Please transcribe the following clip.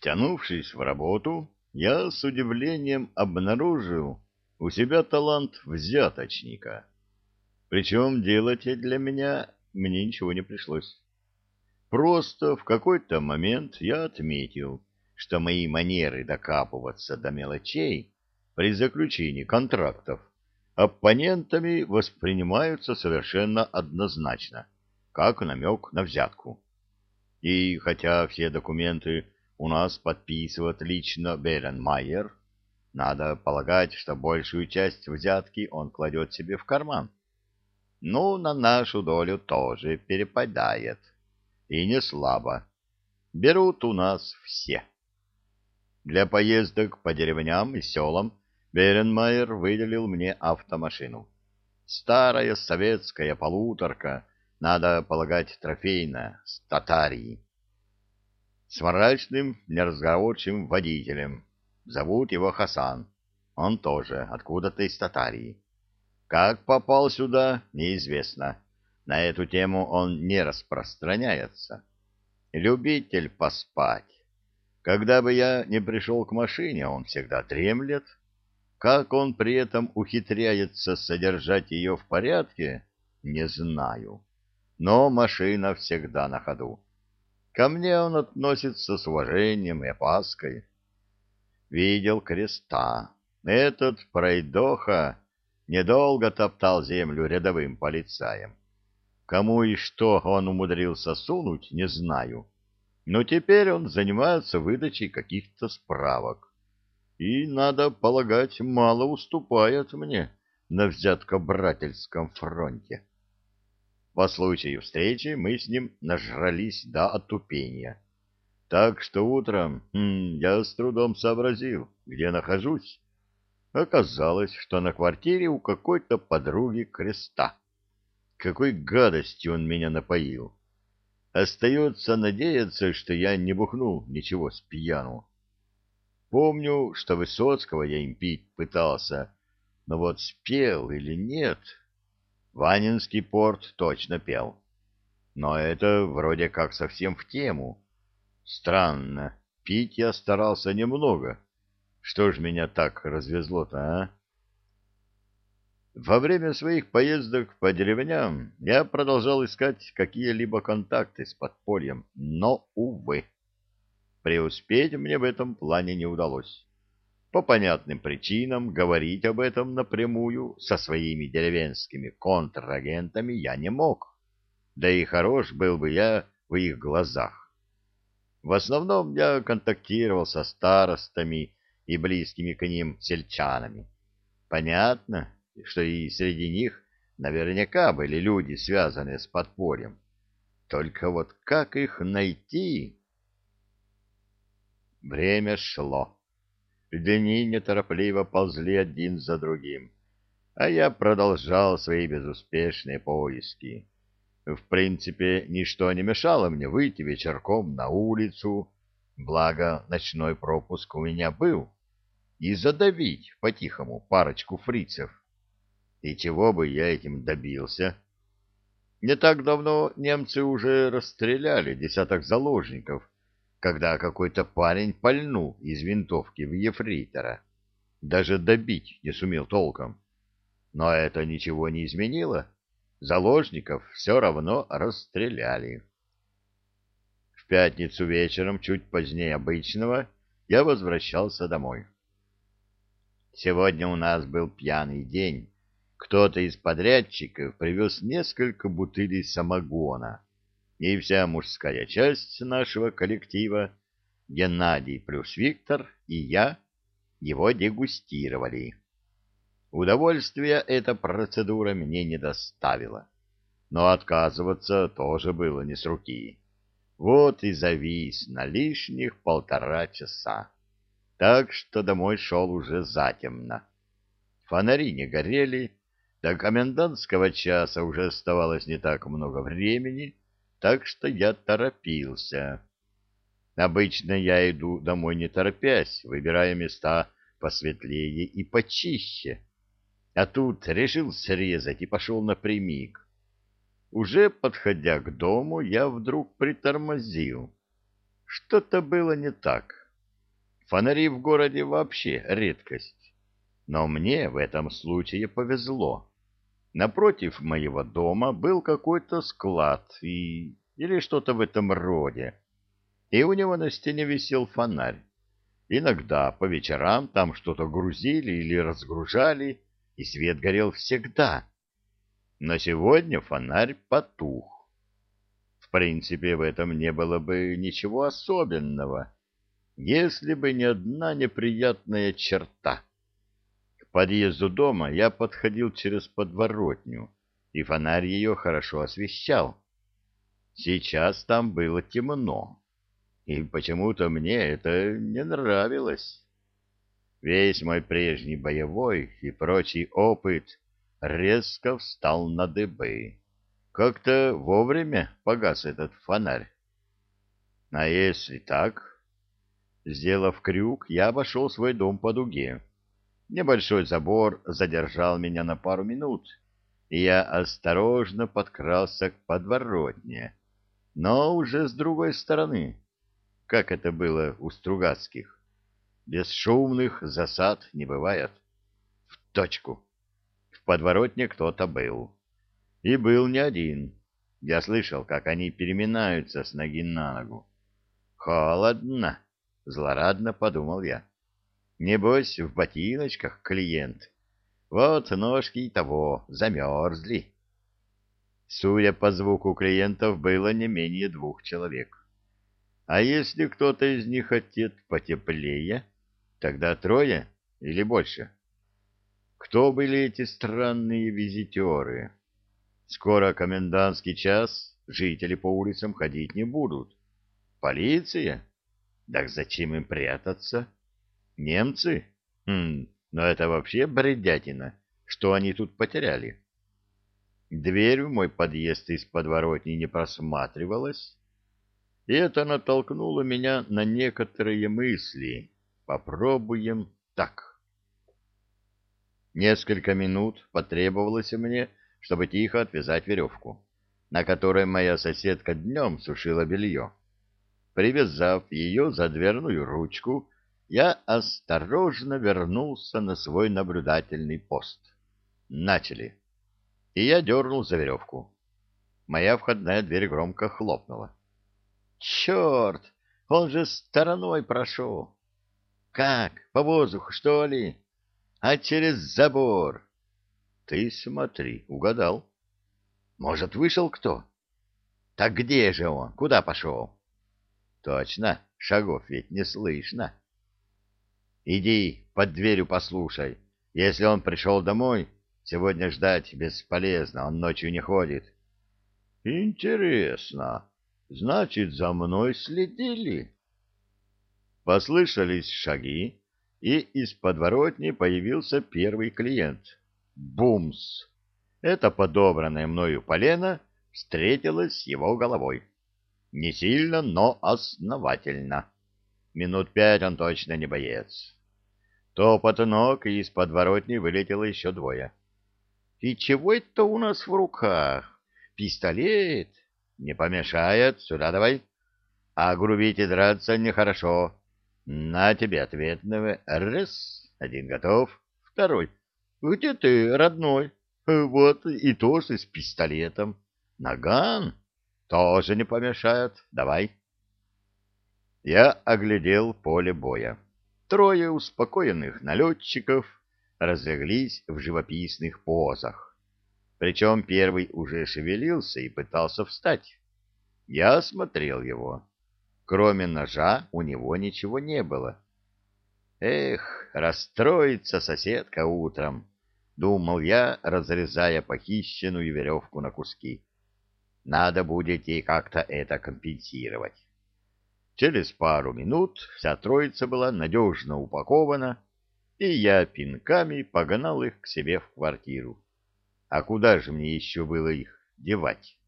Втянувшись в работу, я с удивлением обнаружил у себя талант взяточника. Причем делать для меня мне ничего не пришлось. Просто в какой-то момент я отметил, что мои манеры докапываться до мелочей при заключении контрактов оппонентами воспринимаются совершенно однозначно, как намек на взятку. И хотя все документы у нас подписывает лично Беренмайер, надо полагать, что большую часть взятки он кладет себе в карман. Ну, на нашу долю тоже перепадает. И не слабо. Берут у нас все. Для поездок по деревням и селам Беренмайер выделил мне автомашину. Старая советская полуторка, надо полагать, трофейная, с татарии. С мрачным, неразговорчивым водителем. Зовут его Хасан. Он тоже откуда-то из Татарии. Как попал сюда, неизвестно. На эту тему он не распространяется. Любитель поспать. Когда бы я не пришел к машине, он всегда дремлет. Как он при этом ухитряется содержать ее в порядке, не знаю. Но машина всегда на ходу. Ко мне он относится с уважением и опаской. Видел креста. Этот пройдоха недолго топтал землю рядовым полицаем. Кому и что он умудрился сунуть, не знаю но теперь он занимается выдачей каких-то справок. И, надо полагать, мало уступает мне на взяткобрательском фронте. По случаю встречи мы с ним нажрались до отупения. Так что утром хм, я с трудом сообразил, где нахожусь. Оказалось, что на квартире у какой-то подруги креста. Какой гадостью он меня напоил. Остается надеяться, что я не бухнул ничего с пьяну. Помню, что Высоцкого я им пить пытался, но вот спел или нет, Ванинский порт точно пел. Но это вроде как совсем в тему. Странно, пить я старался немного. Что ж меня так развезло-то, а? Во время своих поездок по деревням я продолжал искать какие-либо контакты с подпольем, но, увы, преуспеть мне в этом плане не удалось. По понятным причинам говорить об этом напрямую со своими деревенскими контрагентами я не мог, да и хорош был бы я в их глазах. В основном я контактировал со старостами и близкими к ним сельчанами. Понятно, что и среди них наверняка были люди, связанные с подпольем. Только вот как их найти? Время шло. Дни неторопливо ползли один за другим, а я продолжал свои безуспешные поиски. В принципе, ничто не мешало мне выйти вечерком на улицу, благо ночной пропуск у меня был, и задавить по-тихому парочку фрицев. И чего бы я этим добился? Не так давно немцы уже расстреляли десяток заложников, когда какой-то парень пальнул из винтовки в ефрейтора. Даже добить не сумел толком. Но это ничего не изменило. Заложников все равно расстреляли. В пятницу вечером, чуть позднее обычного, я возвращался домой. Сегодня у нас был пьяный день, кто-то из подрядчиков привез несколько бутылей самогона, и вся мужская часть нашего коллектива, Геннадий плюс Виктор и я, его дегустировали. Удовольствия эта процедура мне не доставила, но отказываться тоже было не с руки. Вот и завис на лишних полтора часа, так что домой шел уже затемно. Фонари не горели, до комендантского часа уже оставалось не так много времени, так что я торопился. Обычно я иду домой не торопясь, выбирая места посветлее и почище. А тут решил срезать и пошел напрямик. Уже подходя к дому, я вдруг притормозил. Что-то было не так. Фонари в городе вообще редкость. Но мне в этом случае повезло. Напротив моего дома был какой-то склад и... или что-то в этом роде. И у него на стене висел фонарь. Иногда по вечерам там что-то грузили или разгружали, и свет горел всегда. Но сегодня фонарь потух. В принципе, в этом не было бы ничего особенного, если бы не одна неприятная черта. Подъезду дома я подходил через подворотню, и фонарь ее хорошо освещал. Сейчас там было темно, и почему-то мне это не нравилось. Весь мой прежний боевой и прочий опыт резко встал на дыбы. Как-то вовремя погас этот фонарь. А если так... Сделав крюк, я обошел свой дом по дуге. Небольшой забор задержал меня на пару минут, и я осторожно подкрался к подворотне, но уже с другой стороны, как это было у Стругацких. Без шумных засад не бывает. В точку. В подворотне кто-то был. И был не один. Я слышал, как они переминаются с ноги на ногу. Холодно, злорадно подумал я. Небось, в ботиночках клиент. Вот ножки и того замерзли. Судя по звуку клиентов, было не менее двух человек. А если кто-то из них хотет потеплее, тогда трое или больше? Кто были эти странные визитеры? Скоро комендантский час, жители по улицам ходить не будут. Полиция? Так зачем им прятаться? Немцы? Хм, но это вообще бредятина. Что они тут потеряли? Дверь в мой подъезд из подворотни не просматривалась и это натолкнуло меня на некоторые мысли. Попробуем так. Несколько минут потребовалось мне, чтобы тихо отвязать веревку, на которой моя соседка днем сушила белье. Привязав ее за дверную ручку, я осторожно вернулся на свой наблюдательный пост. Начали. И я дернул за веревку. Моя входная дверь громко хлопнула. Черт, он же стороной прошел. Как, по воздуху, что ли? А через забор? Ты смотри, угадал. Может, вышел кто? Так где же он? Куда пошел? Точно, шагов ведь не слышно. Иди под дверью послушай. Если он пришел домой, сегодня ждать бесполезно, он ночью не ходит. Интересно. Значит, за мной следили. Послышались шаги, и из подворотни появился первый клиент. Бумс! Это подобранное мною полено встретилось с его головой. Не сильно, но основательно. Минут пять он точно не боец. Топот ног, и из подворотни вылетело еще двое. — И чего это у нас в руках? Пистолет? Не помешает, сюда давай. А грубить и драться нехорошо. На тебе ответного. Раз, один готов. Второй. Где ты, родной? Вот и тоже с пистолетом. Наган? Тоже не помешает. Давай. Я оглядел поле боя. Трое успокоенных налетчиков разлеглись в живописных позах. Причем первый уже шевелился и пытался встать. Я осмотрел его. Кроме ножа у него ничего не было. Эх, расстроится соседка утром, думал я, разрезая похищенную веревку на куски. Надо будет ей как-то это компенсировать. Через пару минут вся троица была надежно упакована, и я пинками погнал их к себе в квартиру. А куда же мне еще было их девать?